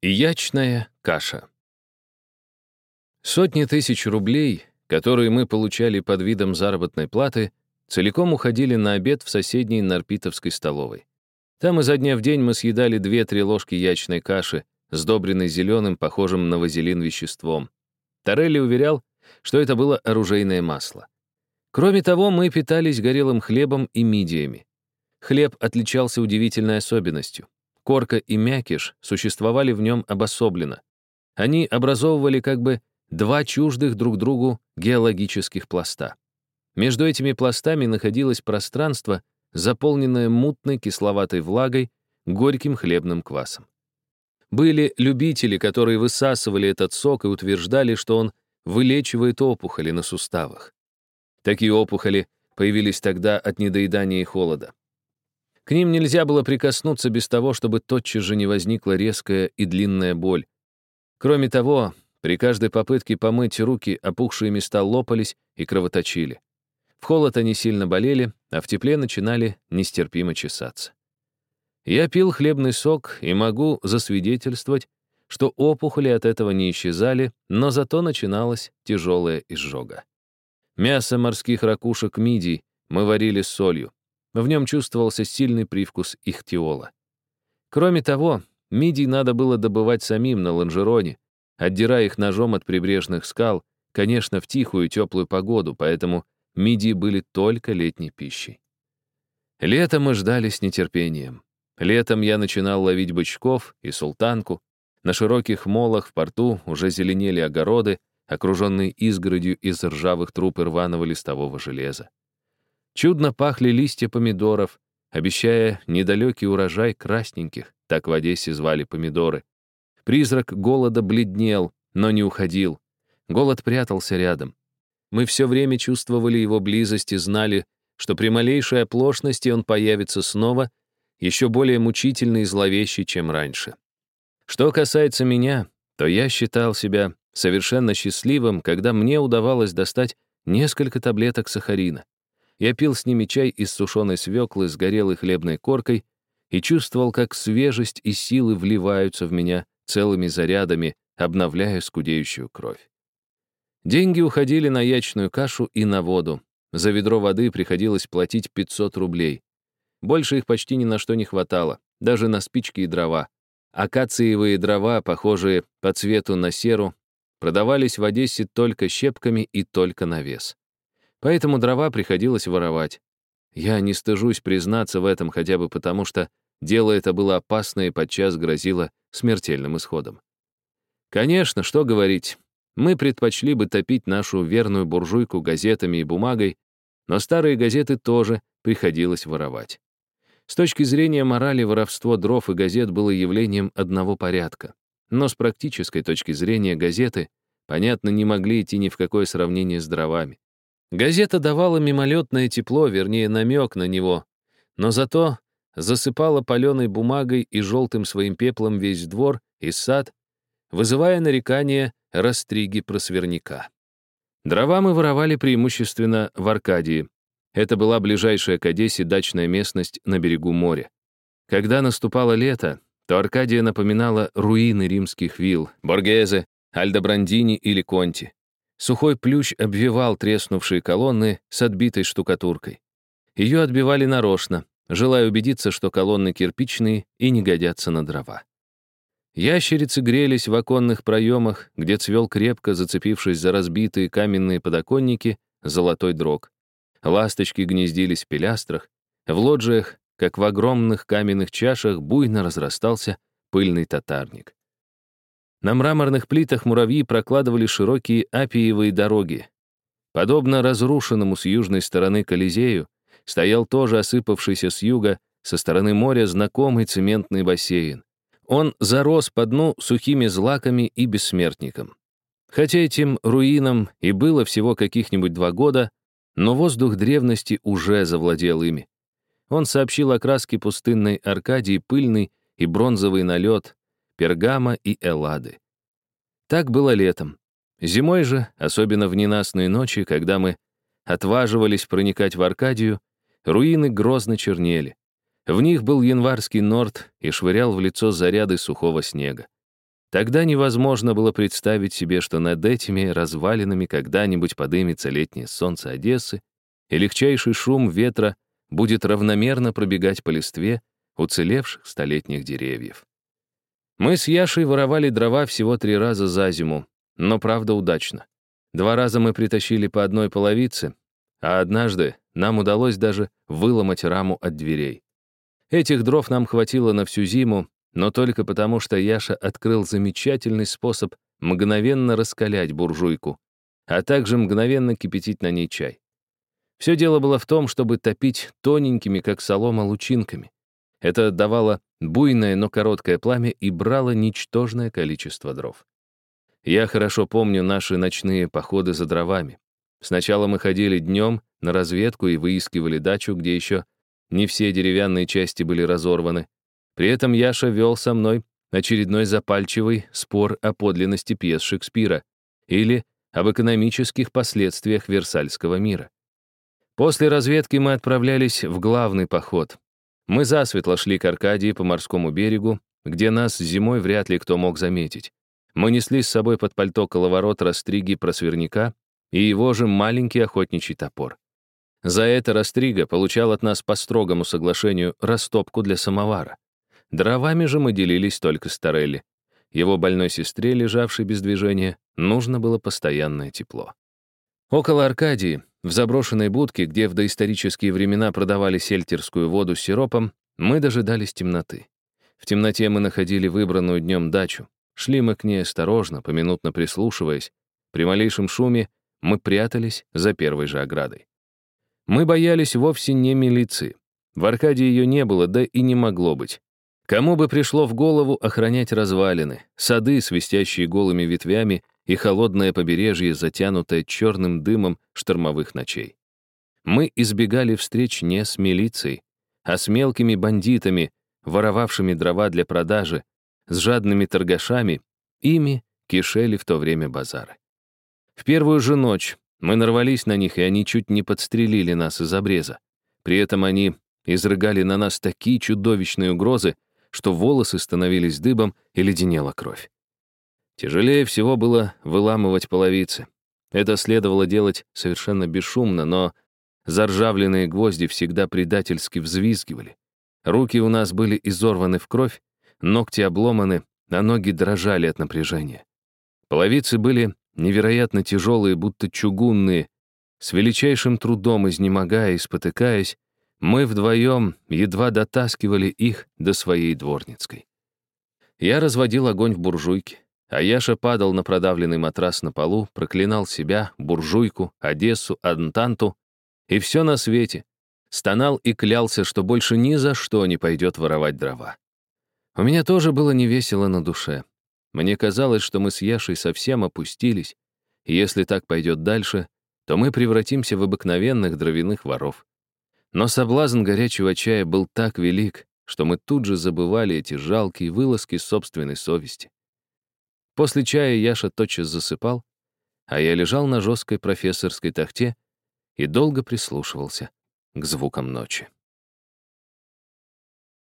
Ячная каша. Сотни тысяч рублей, которые мы получали под видом заработной платы, целиком уходили на обед в соседней Нарпитовской столовой. Там изо дня в день мы съедали две-три ложки ячной каши, сдобренной зеленым, похожим на вазелин веществом. Торелли уверял, что это было оружейное масло. Кроме того, мы питались горелым хлебом и мидиями. Хлеб отличался удивительной особенностью. Корка и мякиш существовали в нем обособленно. Они образовывали как бы два чуждых друг другу геологических пласта. Между этими пластами находилось пространство, заполненное мутной кисловатой влагой, горьким хлебным квасом. Были любители, которые высасывали этот сок и утверждали, что он вылечивает опухоли на суставах. Такие опухоли появились тогда от недоедания и холода. К ним нельзя было прикоснуться без того, чтобы тотчас же не возникла резкая и длинная боль. Кроме того, при каждой попытке помыть руки опухшие места лопались и кровоточили. В холод они сильно болели, а в тепле начинали нестерпимо чесаться. Я пил хлебный сок и могу засвидетельствовать, что опухоли от этого не исчезали, но зато начиналась тяжелая изжога. Мясо морских ракушек мидий мы варили с солью. В нем чувствовался сильный привкус ихтиола. Кроме того, мидий надо было добывать самим на лонжероне, отдирая их ножом от прибрежных скал, конечно, в тихую теплую погоду, поэтому мидии были только летней пищей. Лето мы ждали с нетерпением. Летом я начинал ловить бычков и султанку. На широких молах в порту уже зеленели огороды, окруженные изгородью из ржавых труб и рваного листового железа. Чудно пахли листья помидоров, обещая недалекий урожай красненьких, так в Одессе звали помидоры. Призрак голода бледнел, но не уходил. Голод прятался рядом. Мы все время чувствовали его близость и знали, что при малейшей оплошности он появится снова, еще более мучительный и зловещий, чем раньше. Что касается меня, то я считал себя совершенно счастливым, когда мне удавалось достать несколько таблеток сахарина. Я пил с ними чай из сушеной свеклы с горелой хлебной коркой и чувствовал, как свежесть и силы вливаются в меня целыми зарядами, обновляя скудеющую кровь. Деньги уходили на ячную кашу и на воду. За ведро воды приходилось платить 500 рублей. Больше их почти ни на что не хватало, даже на спички и дрова. Акациевые дрова, похожие по цвету на серу, продавались в Одессе только щепками и только на вес. Поэтому дрова приходилось воровать. Я не стыжусь признаться в этом хотя бы потому, что дело это было опасно и подчас грозило смертельным исходом. Конечно, что говорить, мы предпочли бы топить нашу верную буржуйку газетами и бумагой, но старые газеты тоже приходилось воровать. С точки зрения морали, воровство дров и газет было явлением одного порядка. Но с практической точки зрения газеты, понятно, не могли идти ни в какое сравнение с дровами. Газета давала мимолетное тепло, вернее, намек на него, но зато засыпала паленой бумагой и желтым своим пеплом весь двор и сад, вызывая нарекания растриги просверняка. Дрова мы воровали преимущественно в Аркадии. Это была ближайшая к Одессе дачная местность на берегу моря. Когда наступало лето, то Аркадия напоминала руины римских вилл, Боргезе, Альдобрандини или Конти. Сухой плющ обвивал треснувшие колонны с отбитой штукатуркой. Ее отбивали нарочно, желая убедиться, что колонны кирпичные и не годятся на дрова. Ящерицы грелись в оконных проемах, где цвел крепко, зацепившись за разбитые каменные подоконники, золотой дрог. Ласточки гнездились в пилястрах. В лоджиях, как в огромных каменных чашах, буйно разрастался пыльный татарник. На мраморных плитах муравьи прокладывали широкие апиевые дороги. Подобно разрушенному с южной стороны Колизею, стоял тоже осыпавшийся с юга, со стороны моря, знакомый цементный бассейн. Он зарос по дну сухими злаками и бессмертником. Хотя этим руинам и было всего каких-нибудь два года, но воздух древности уже завладел ими. Он сообщил о краске пустынной Аркадии пыльный и бронзовый налет, Пергама и Эллады. Так было летом. Зимой же, особенно в ненастные ночи, когда мы отваживались проникать в Аркадию, руины грозно чернели. В них был январский норд и швырял в лицо заряды сухого снега. Тогда невозможно было представить себе, что над этими развалинами когда-нибудь подымется летнее солнце Одессы, и легчайший шум ветра будет равномерно пробегать по листве уцелевших столетних деревьев. Мы с Яшей воровали дрова всего три раза за зиму, но правда удачно. Два раза мы притащили по одной половице, а однажды нам удалось даже выломать раму от дверей. Этих дров нам хватило на всю зиму, но только потому, что Яша открыл замечательный способ мгновенно раскалять буржуйку, а также мгновенно кипятить на ней чай. Все дело было в том, чтобы топить тоненькими, как солома, лучинками. Это давало буйное, но короткое пламя и брало ничтожное количество дров. Я хорошо помню наши ночные походы за дровами. Сначала мы ходили днем на разведку и выискивали дачу, где еще не все деревянные части были разорваны, при этом Яша вел со мной очередной запальчивый спор о подлинности пьес Шекспира или об экономических последствиях Версальского мира. После разведки мы отправлялись в главный поход. Мы засветло шли к Аркадии по морскому берегу, где нас зимой вряд ли кто мог заметить. Мы несли с собой под пальто коловорот растриги просверняка и его же маленький охотничий топор. За это Растрига получал от нас по строгому соглашению растопку для самовара. Дровами же мы делились только с Торелли. Его больной сестре, лежавшей без движения, нужно было постоянное тепло. Около Аркадии, в заброшенной будке, где в доисторические времена продавали сельтерскую воду с сиропом, мы дожидались темноты. В темноте мы находили выбранную днем дачу. Шли мы к ней осторожно, поминутно прислушиваясь. При малейшем шуме мы прятались за первой же оградой. Мы боялись вовсе не милиции. В Аркадии ее не было, да и не могло быть. Кому бы пришло в голову охранять развалины, сады, свистящие голыми ветвями, и холодное побережье, затянутое черным дымом штормовых ночей. Мы избегали встреч не с милицией, а с мелкими бандитами, воровавшими дрова для продажи, с жадными торгашами, ими кишели в то время базары. В первую же ночь мы нарвались на них, и они чуть не подстрелили нас из обреза. При этом они изрыгали на нас такие чудовищные угрозы, что волосы становились дыбом и леденела кровь. Тяжелее всего было выламывать половицы. Это следовало делать совершенно бесшумно, но заржавленные гвозди всегда предательски взвизгивали. Руки у нас были изорваны в кровь, ногти обломаны, а ноги дрожали от напряжения. Половицы были невероятно тяжелые, будто чугунные, с величайшим трудом изнемогая и спотыкаясь, мы вдвоем едва дотаскивали их до своей дворницкой. Я разводил огонь в буржуйке, а Яша падал на продавленный матрас на полу, проклинал себя, буржуйку, Одессу, Антанту и все на свете. Стонал и клялся, что больше ни за что не пойдет воровать дрова. У меня тоже было невесело на душе. Мне казалось, что мы с Яшей совсем опустились, и если так пойдет дальше, то мы превратимся в обыкновенных дровяных воров. Но соблазн горячего чая был так велик, что мы тут же забывали эти жалкие вылазки собственной совести. После чая Яша тотчас засыпал, а я лежал на жесткой профессорской тахте и долго прислушивался к звукам ночи.